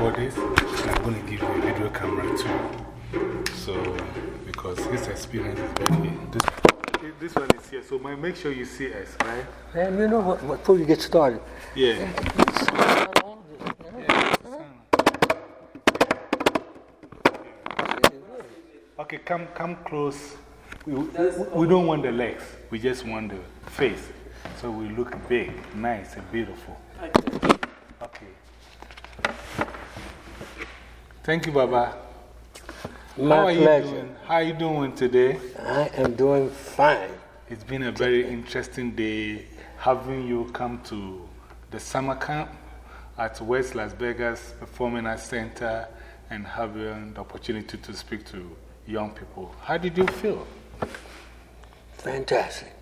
record this, I'm going to give you a video camera too. So, because his experience is very. This, eh, this one is here, so make sure you see us, right? And you know what, before you get started, yeah. Eh, okay, come, come close. We, we, we don't want the legs, we just want the face. So we look big, nice, and beautiful. Okay. Thank you, Baba. My How are pleasure. you doing? How are you doing today? I am doing fine. It's been a very interesting day having you come to the summer camp at West Las Vegas Performing Arts Center and having the opportunity to speak to young people. How did you feel? Fantastic.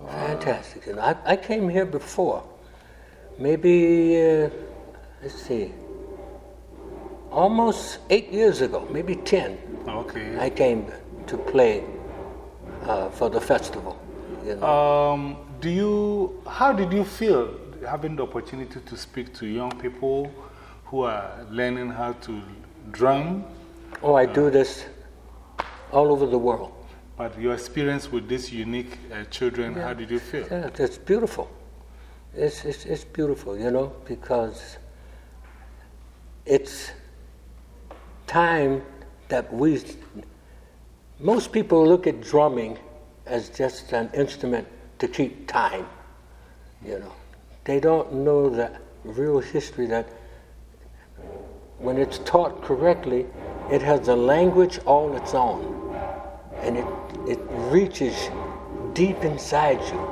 Fantastic. And I, I came here before. Maybe, uh, let's see, almost eight years ago, maybe 10. Okay. I came to play uh, for the festival. You know. Um, do you, how did you feel having the opportunity to speak to young people who are learning how to drum? oh, I do this all over the world. But your experience with these unique uh, children, how did you feel? Yeah, it's beautiful. It's, it's, it's beautiful, you know, because it's time that we. Most people look at drumming as just an instrument to keep time, you know. They don't know the real history that when it's taught correctly, it has a language all its own. And it, it reaches deep inside you.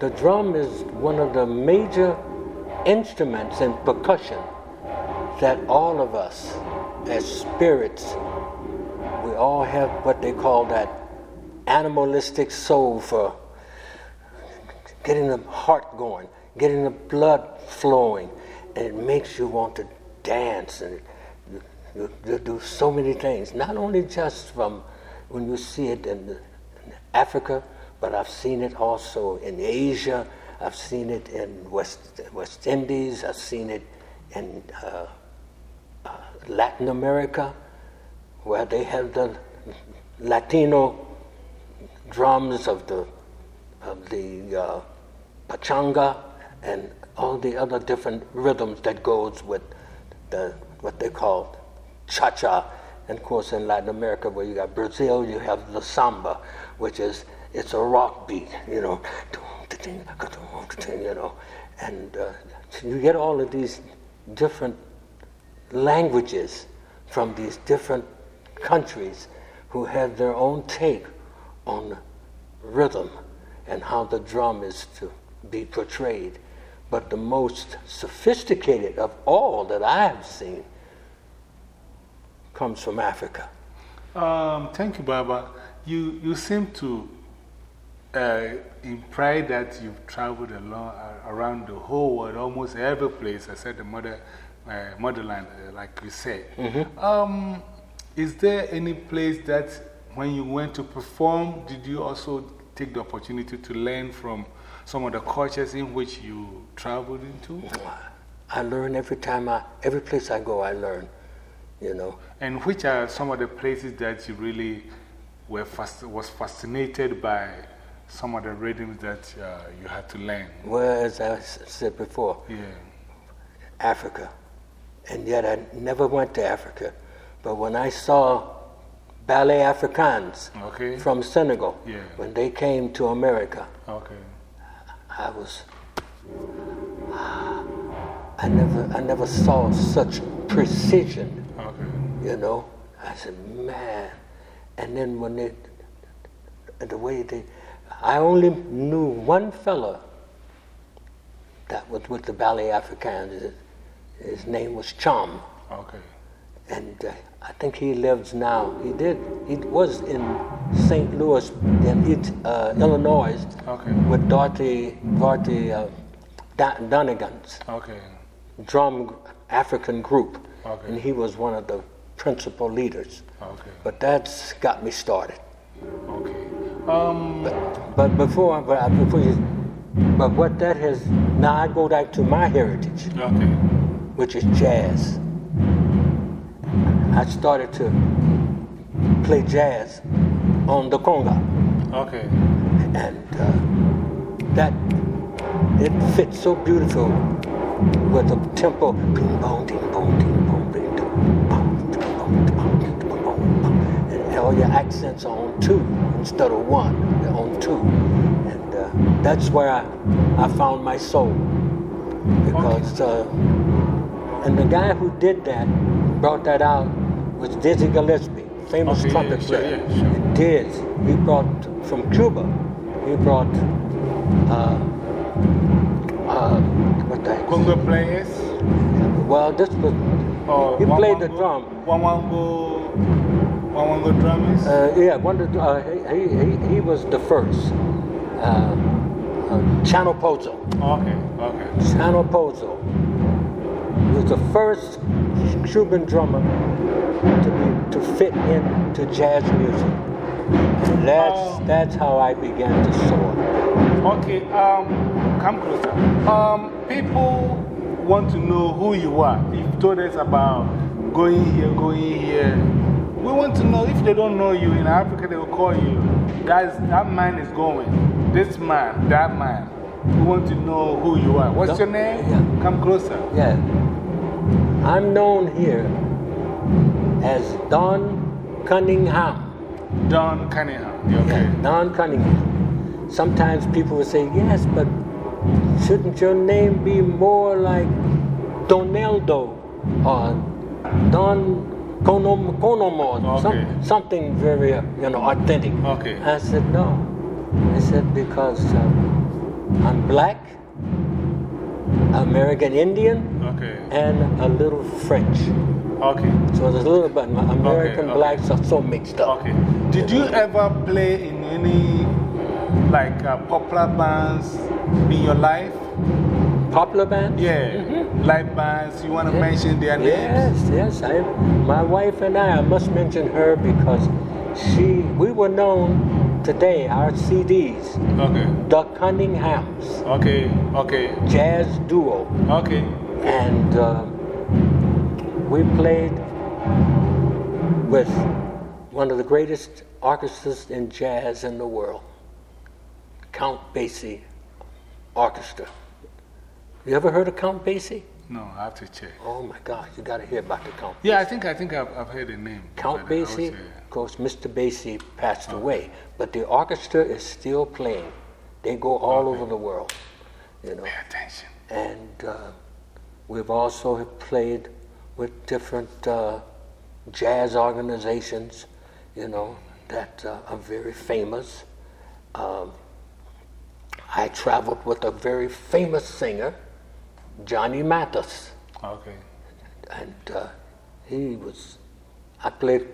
The drum is one of the major instruments in percussion that all of us, as spirits, we all have what they call that animalistic soul for getting the heart going, getting the blood flowing, and it makes you want to dance and you, you, you do so many things. Not only just from when you see it in, in Africa, but I've seen it also in Asia. I've seen it in West West Indies. I've seen it in uh, Latin America, where they have the Latino drums of the of the uh, pachanga and all the other different rhythms that goes with the what they call cha-cha. And of course, in Latin America, where you got Brazil, you have the samba, which is it's a rock beat, you know, you know, and uh, you get all of these different languages from these different countries who have their own take on rhythm and how the drum is to be portrayed. But the most sophisticated of all that I have seen comes from Africa. Um, thank you, Baba. You, you seem to uh, imply that you've traveled around the whole world, almost every place except the mother, motherland, uh, like you said. Mm-hmm. Um, is there any place that when you went to perform, did you also take the opportunity to learn from some of the cultures in which you traveled into? I learn every time I, every place I go, I learn, you know. And which are some of the places that you really were fast, was fascinated by some of the rhythms that uh, you had to learn? Well, as I said before, Yeah. Africa. And yet I never went to Africa. But when I saw Ballet Africains Okay. from Senegal, Yeah. when they came to America, Okay. I was. I never, I never saw such precision, Okay. you know. I said, man. And then when they, the way they, I only knew one fella that was with the Ballet Africains. His, name was Chum. Okay. And uh, I think he lives now. He did. He was in St. Louis, in it, uh, Illinois, Okay. with Dorothy, Dorothy uh, Don- Donegan's Okay. drum African group, Okay. and he was one of the principal leaders. Okay. But that's got me started. Okay. Um, But, but before, but before you, but what that has now, I go back to my heritage. okay. Which is jazz. I started to play jazz on the conga. Okay. And uh, that, it fits so beautiful with the tempo. And all your accents are on two instead of one. They're on two. And uh, that's where I, I found my soul. Because, uh, and the guy who did that, brought that out, was Dizzy Gillespie, famous Okay, yeah, trumpet player. yeah, sure. Diz, he brought from Cuba, he brought, uh, uh, what the heck? Congo players? Well, this was, Or he played the drum. One one go, one one go drummers? Uh, yeah, one of the, uh, he, he, he was the first. Uh, uh, Chano Pozo. okay, okay. Chano Pozo was the first Cuban drummer to be to fit into jazz music. And that's Oh. that's how I began to soar. Okay, um, come closer. Um, people want to know who you are. You've told us about going here, going here. We want to know if they don't know you in Africa, they will call you. That's, that man is going. This man, that man. We want to know who you are. What's your name? Yeah. Come closer. Yeah, I'm known here as Don Cunningham. Don Cunningham. You Okay. Yeah, Don Cunningham. Sometimes people will say, yes, but shouldn't your name be more like Donaldo or Don Conom, Conomo, Okay. some, something very, you know, authentic. Okay. I said, no. I said, because uh, I'm black, American Indian, Okay. and a little French. Okay. So there's a little bit, American okay. blacks are so mixed up. Okay. Did you ever play in any like uh, popular bands in your life? Popular bands? Yeah. Live bands. You want to mention their names? Yes, yes. I, my wife and I, I must mention her because she, we were known today, our CDs, Okay. the Cunninghams, Okay. Okay. jazz duo. Okay. And uh, we played with one of the greatest orchestras in jazz in the world, Count Basie Orchestra. You ever heard of Count Basie? No, I have to check. Oh my God, you got to hear about the Count. Yeah, I think I think I've, I've heard the name. Count but I would Basie, of course, Mr. Basie passed away, but the orchestra is still playing. They go all over the world, you know. Pay attention. And uh, we've also played with different uh, jazz organizations, you know, that uh, are very famous. Um, I traveled with a very famous singer, Johnny Mathis, Okay. and uh, he was, I played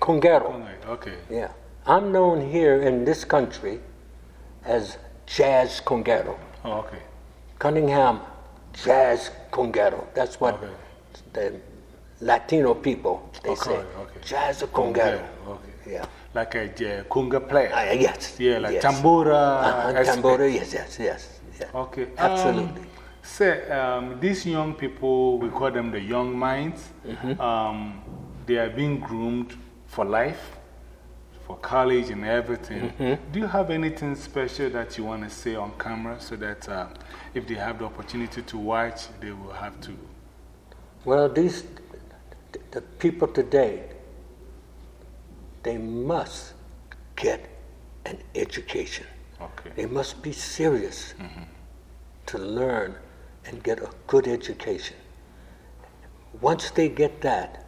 Conguero. Okay. Okay. Yeah. I'm known here in this country as Jazz Conguero. Oh, okay. Cunningham Jazz Conguero. That's what Okay. the Latino people they Okay, say. okay. Jazz Conguero. Okay. Yeah. Like a j- conga player. Ah, yes. yeah, like yes. tambura. Uh-huh, tambora, yes, yes, yes. yes. Okay. Absolutely. Um, say, um, these young people, we call them the young minds, Mm-hmm. um, they are being groomed for life, for college and everything. Mm-hmm. Do you have anything special that you want to say on camera so that uh, if they have the opportunity to watch, they will have to? Well, these, the, the people today, they must get an education. Okay. They must be serious to learn and get a good education. Once they get that,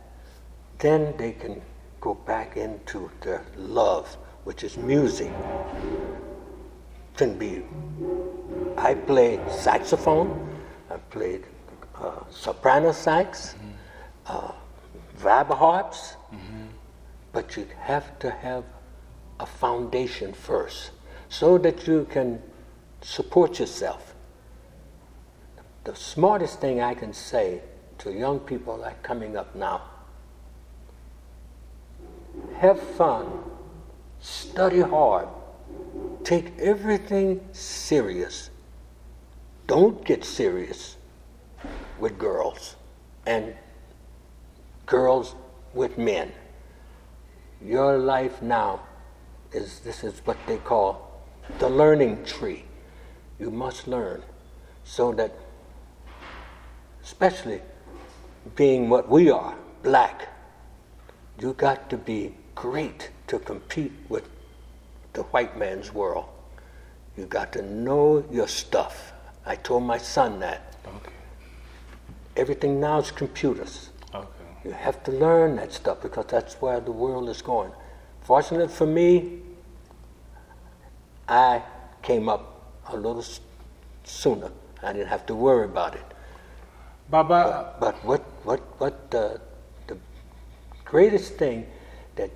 then they can go back into the love, which is music. Can be, I play saxophone, I played uh, soprano sax, uh, vibraharps, but you have to have a foundation first so that you can support yourself. The smartest thing I can say to young people that are coming up now have fun, study hard, take everything serious. Don't get serious with girls and girls with men. Your life now is this is what they call the learning tree. You must learn so that, especially being what we are, black, you got to be great to compete with the white man's world. You got to know your stuff. I told my son that. Okay. Everything now is computers. Okay. You have to learn that stuff because that's where the world is going. Fortunate for me, I came up a little sooner. I didn't have to worry about it. Baba, But what, what, what the, the greatest thing that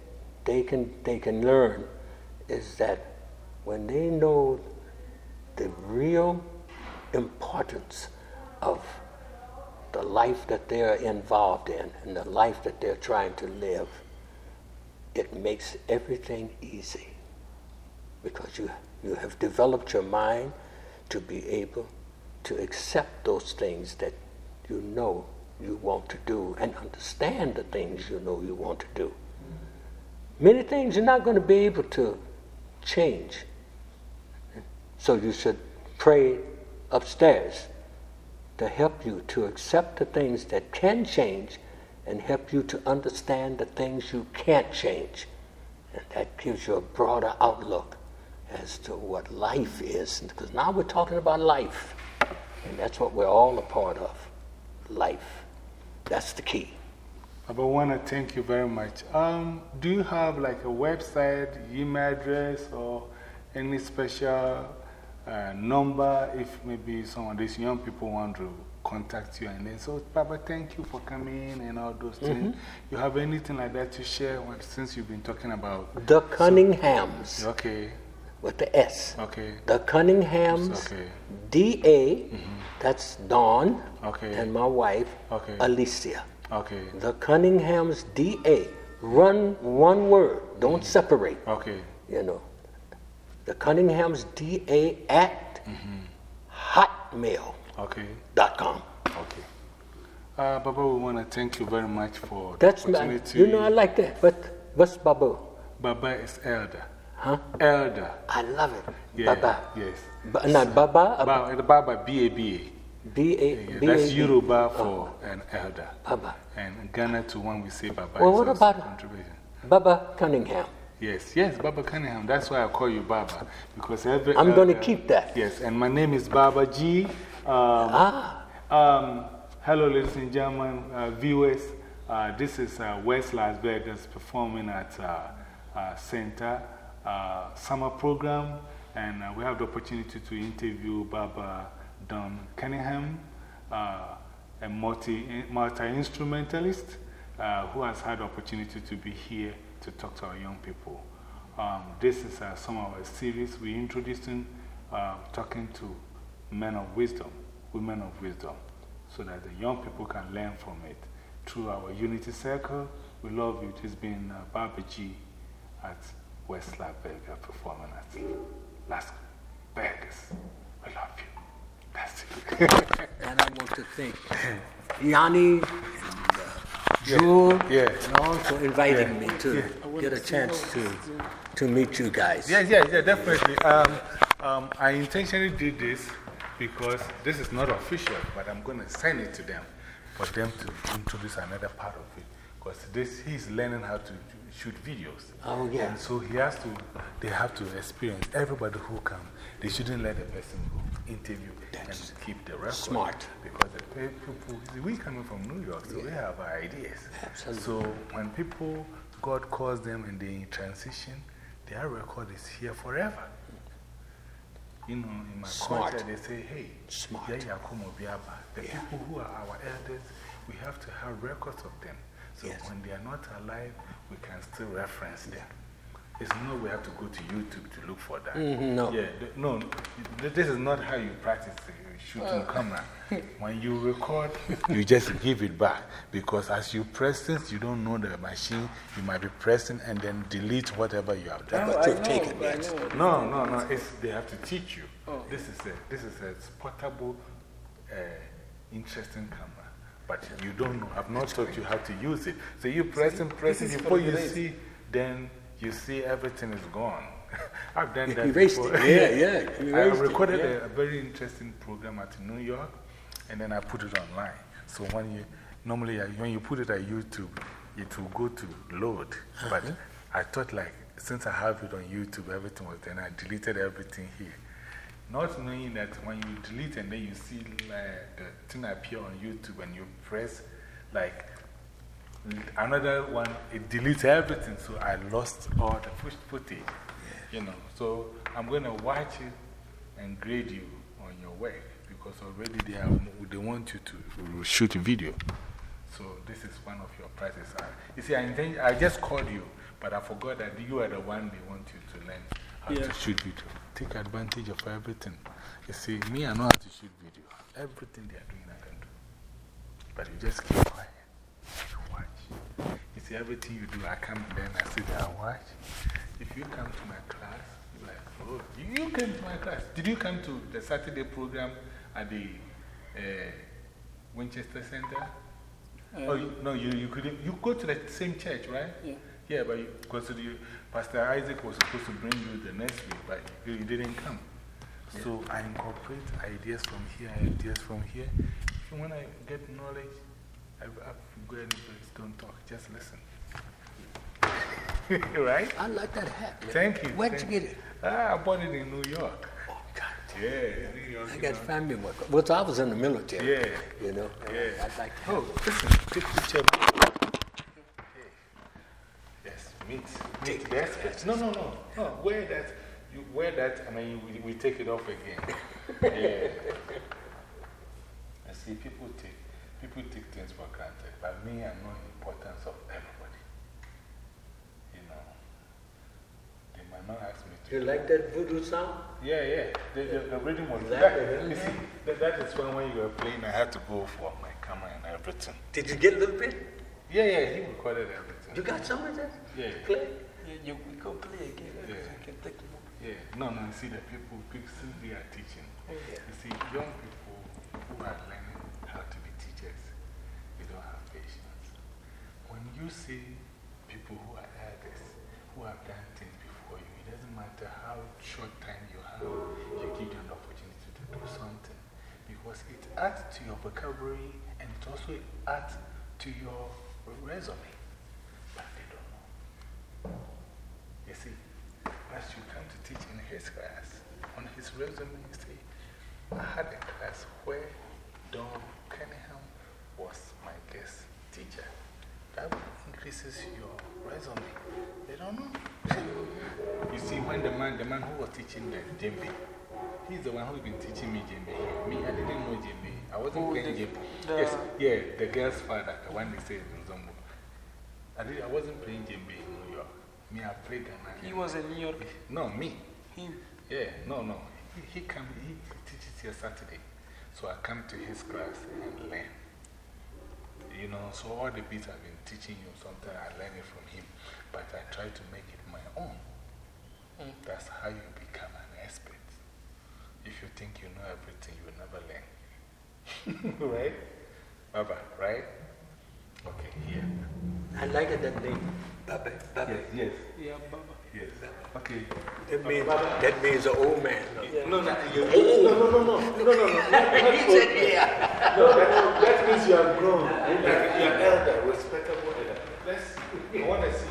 they can, they can learn is that when they know the real importance of the life that they're involved in and the life that they're trying to live, it makes everything easy because you, you have developed your mind to be able to accept those things that you know you want to do and understand the things you know you want to do. Many things you're not going to be able to change. So you should pray upstairs to help you to accept the things that can change and help you to understand the things you can't change. And that gives you a broader outlook as to what life is. Because now we're talking about life. And that's what we're all a part of life. That's the key. Baba, I want to thank you very much. Um, do you have like a website, email address, or any special uh, number if maybe some of these young people want to contact you and then so Papa, thank you for coming and all those things. You have anything like that to share since you've been talking about? The Cunninghams Okay, with the S. okay, The Cunninghams, okay, D.A., mm-hmm. that's Don, okay, and my wife, okay, Alicia. okay, The Cunninghams, D.A. Run one word, don't mm-hmm. separate, okay, you know. The Cunninghams, D.A. at mm-hmm. hotmail.com. okay, com. okay. Uh, Baba, we want to thank you very much for That's the my, you know, I like that. But what's Babu? Baba is elder. Huh? Elder. I love it. Yeah, Baba. Yes. Ba- not Baba, uh, Ba- Baba, B-A-B-A. B.A. Yeah, B.A. that's Yoruba for an elder. Baba. And Ghana to one we say Baba. Well, what about- contribution. Baba Cunningham. Yes, yes, Baba Cunningham. That's why I call you Baba. Because every. I'm going to keep that. Yes, and my name is Baba G. Um, Ah, um, hello, ladies and gentlemen, uh, viewers. Uh, this is uh, West Las Vegas performing at uh, uh, Center uh, Summer Program. And uh, we have the opportunity to interview Baba Don Cunningham, uh, a multi, multi-instrumentalist uh, who has had the opportunity to be here to talk to our young people. Um, this is some of our series we introducing, talking to men of wisdom, women of wisdom, so that the young people can learn from it. Through our Unity Circle, we love you. It's been Baba G at West Las Vegas performing at Las Vegas. We love you. That's it. and I want to thank Yanni and uh, Jewel yeah. and all for inviting me to get a chance to, to meet you guys. Yeah, yeah, yeah, definitely. Um, um, I intentionally did this because this is not official, but I'm going to send it to them for them to introduce another part of it. Because this, he's learning how to shoot videos. Oh, yeah. And so he has to, they have to experience everybody who comes. They shouldn't let the person go interview and keep the record. smart. Because the people, we coming from New York, so we have our ideas. Absolutely. So when people, God calls them and they transition, their record is here forever. You know, in my Smart. culture, they say, hey, Smart. yeah, yeah, Biaba. The people who are our elders, we have to have records of them. So Yes. when they are not alive, we can still reference them. It's not we have to go to YouTube to look for that. Mhm, no. Yeah, th- no, th- this is not how you practice uh, shooting camera. When you record, you just give it back. Because as you press since you don't know the machine, you might be pressing and then delete whatever you have done. But you've taken that. No, no, no. It's, they have to teach you. This is a, this is a portable uh, interesting camera. But you don't know. I've not taught you how to use it. So you press and press it before you see, then you see everything is gone. I've done that before. It. Yeah, yeah. I recorded a, a, very interesting program at New York and then I put it online. So when you, normally when you put it at YouTube, it will go to load. But -huh. I thought like, since I have it on YouTube, everything was then I deleted everything here. Not knowing that when you delete and then you see like, the thing appear on YouTube and you press like another one, it deletes everything. So I lost all the footage. You know, so I'm going to watch it and grade you on your work because already they, have, they want you to shoot a video. So this is one of your prizes. you see, I, I just called you, but I forgot that you are the one they want you to learn shoot video take advantage of everything. You see, me, I know how to shoot video. Everything they are doing, I can do. But you just keep quiet. Watch. You see, everything you do, I come then I sit there and watch. If you come to my class, like, oh, you came to my class. Did you come to the Saturday program at the uh, Winchester Center? Um, oh, you, no, you, you couldn't. You go to the same church, right? Yeah. Yeah, but you, because you, Pastor Isaac was supposed to bring you the next week, but you, you didn't come. So I incorporate ideas from here, ideas from here. when I get knowledge, I, I go place, don't talk, just listen. right? I like that hat. Man. Thank you. Where'd you get it? Ah, I bought it in New York. Oh, God. Yeah, New York. I got family work. Well, I was in the military. Yeah. You know? Yeah. I'd like to. Oh, listen, picture meet, meet the experts. No, no, no, no. Wear that, you wear that, and then we, we take it off again. yeah. I see people take, people take things for granted, but me, I know the importance of everybody. You know, they might not ask me to. You like that voodoo sound? Yeah, yeah. The, the, the rhythm was exactly. that. You see, that, that is when, when you were playing, I had to go for my camera and everything. Did you get a little bit? Yeah, yeah, he recorded everything. You got some of that? Yeah. Play? Yeah, you, we go play again. Yeah. You can take them Yeah. No, no, you see the people, people since they are teaching, oh, yeah. you see, young people who are learning how to be teachers, they don't have patience. When you see people who are elders, who have done things before you, it doesn't matter how short time you have, you give them the opportunity to do something. Because it adds to your vocabulary and it also adds to your resume. You see, as you come to teach in his class, on his resume, you see, I had a class where Don Cunningham was my guest teacher. That increases your resume. They don't know. you see, when the man, the man who was teaching uh, the djembe, he's the one who's been teaching me djembe. Me, I didn't know djembe. I wasn't oh, playing djembe. Yes, yeah, the girl's father, the one they say in Zombo. I, did, I wasn't playing djembe in New York. Me, I played Ghana. He was in New York? No, me. Him? Yeah, no, no. He, he, come, he teaches here Saturday. So I come to his class and learn. You know, so all the beats I've been teaching you, sometimes I learn it from him. But I try to make it my own. Mm. That's how you become an expert. If you think you know everything, you will never learn. right? Baba, right? Okay, here. I like that name. Baba. Baba. Yes, yes. Yeah, Baba. Yes. Okay. That means, that means an old man. No, yeah. no, no, you, oh, oh. no, no, no, no, no, no, no. he said, yeah. No, that, that means you are grown. You are elder, respectable elder. Let's, I want to see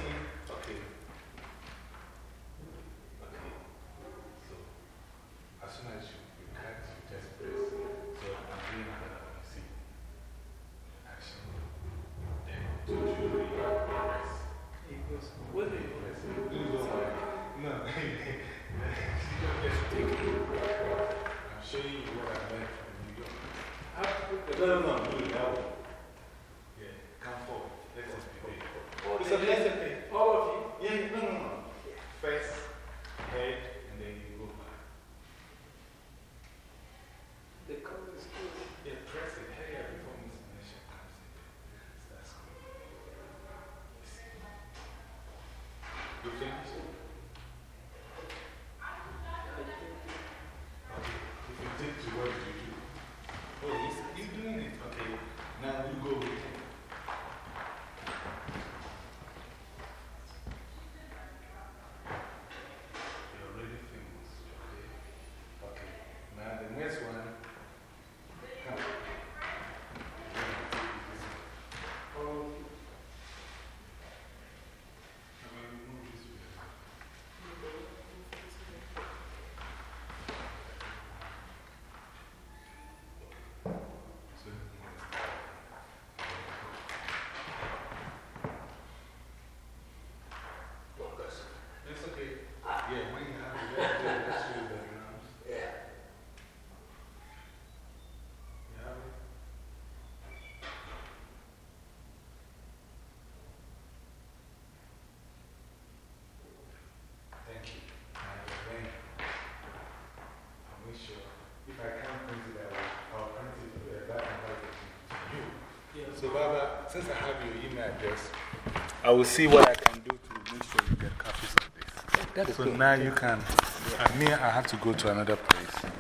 So, Baba, since I have your email address, I will see what I can do to make sure you get copies of this. That is So good. now you can. I mean, I have to go to another place.